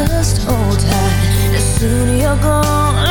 Oh yeah, I know goodbye you're hear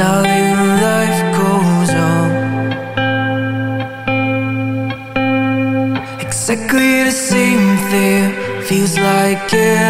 darling, life goes on. Exactly the same thing feels like it.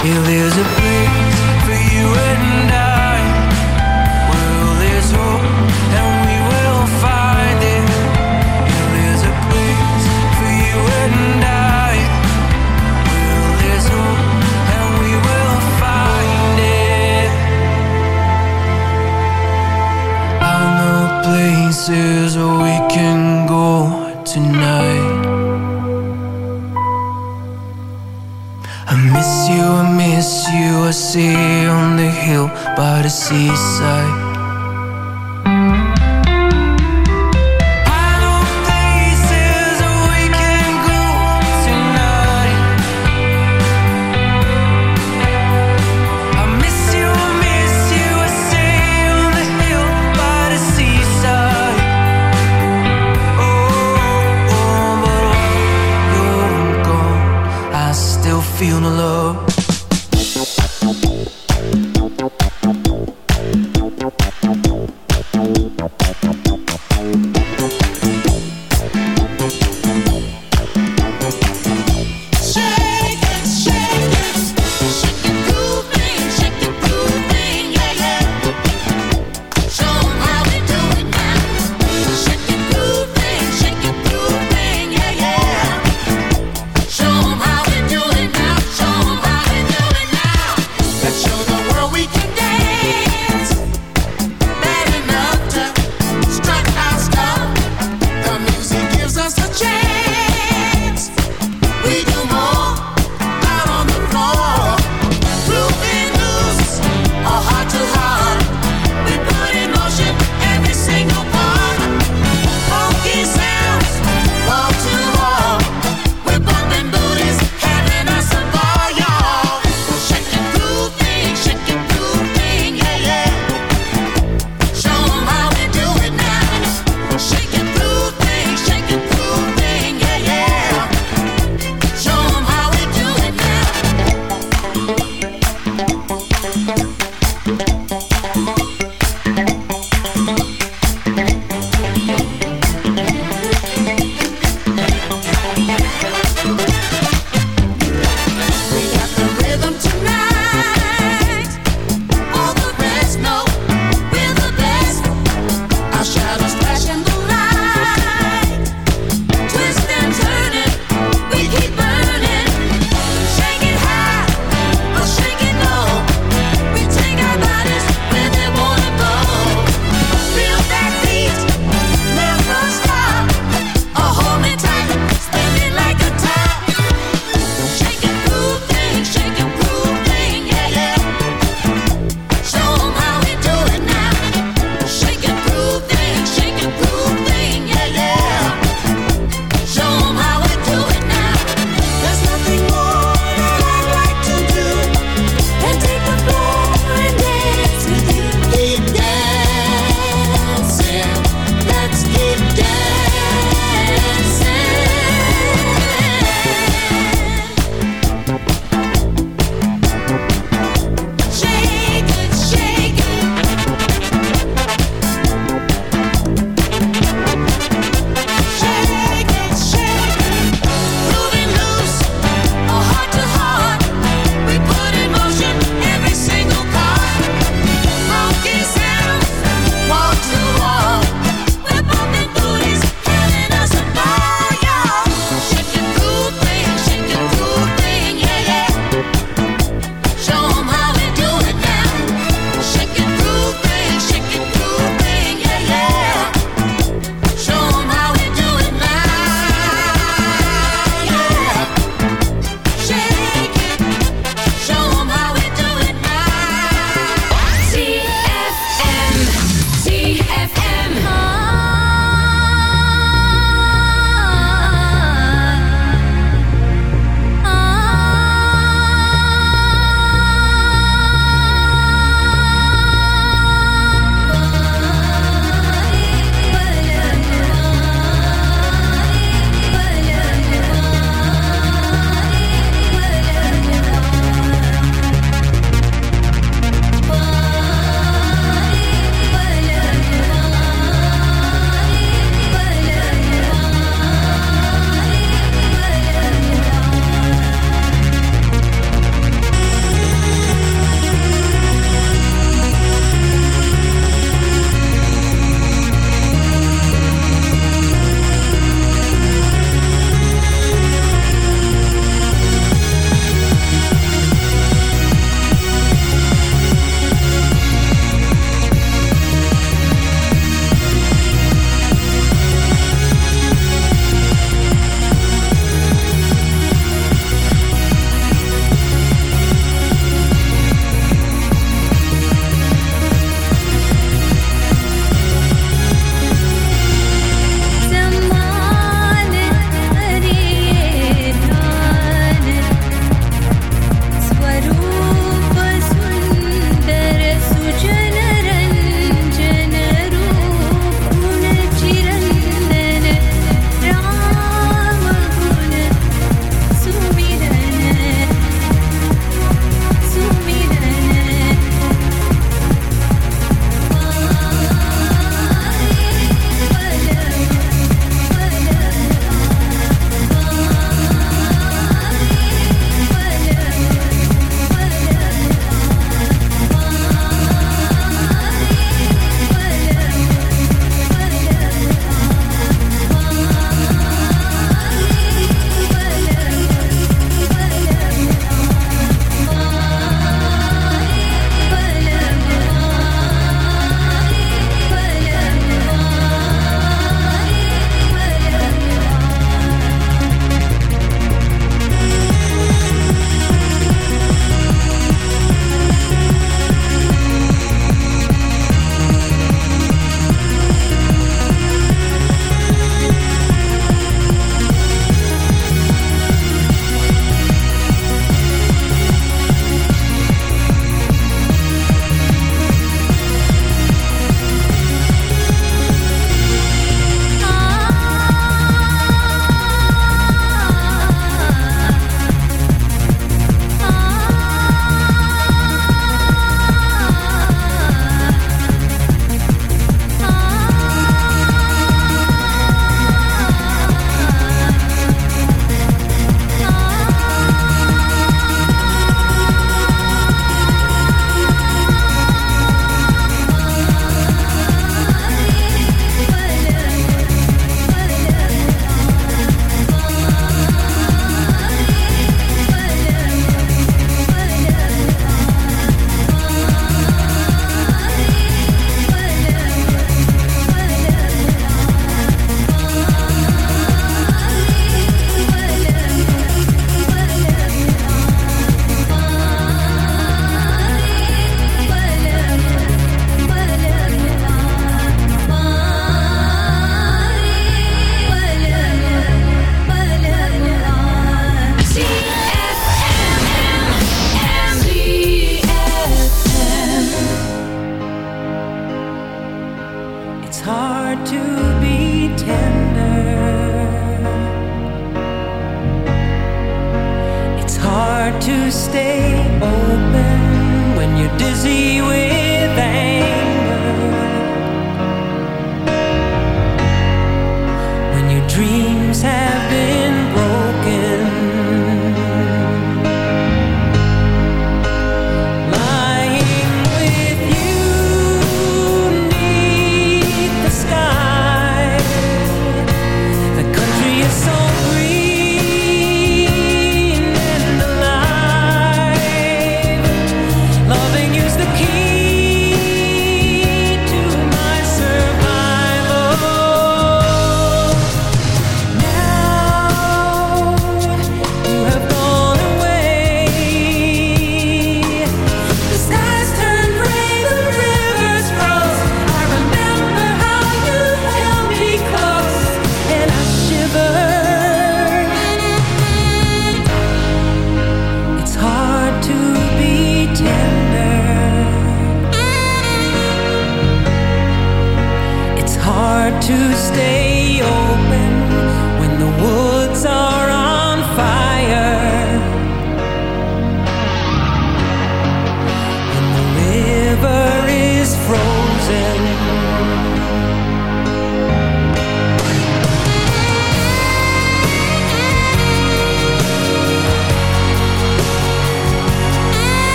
If there's a place for you and I. There's hope, and we will find it. There's a place for you and I. There's hope, and we will find it. I know places. I see on the hill by the seaside.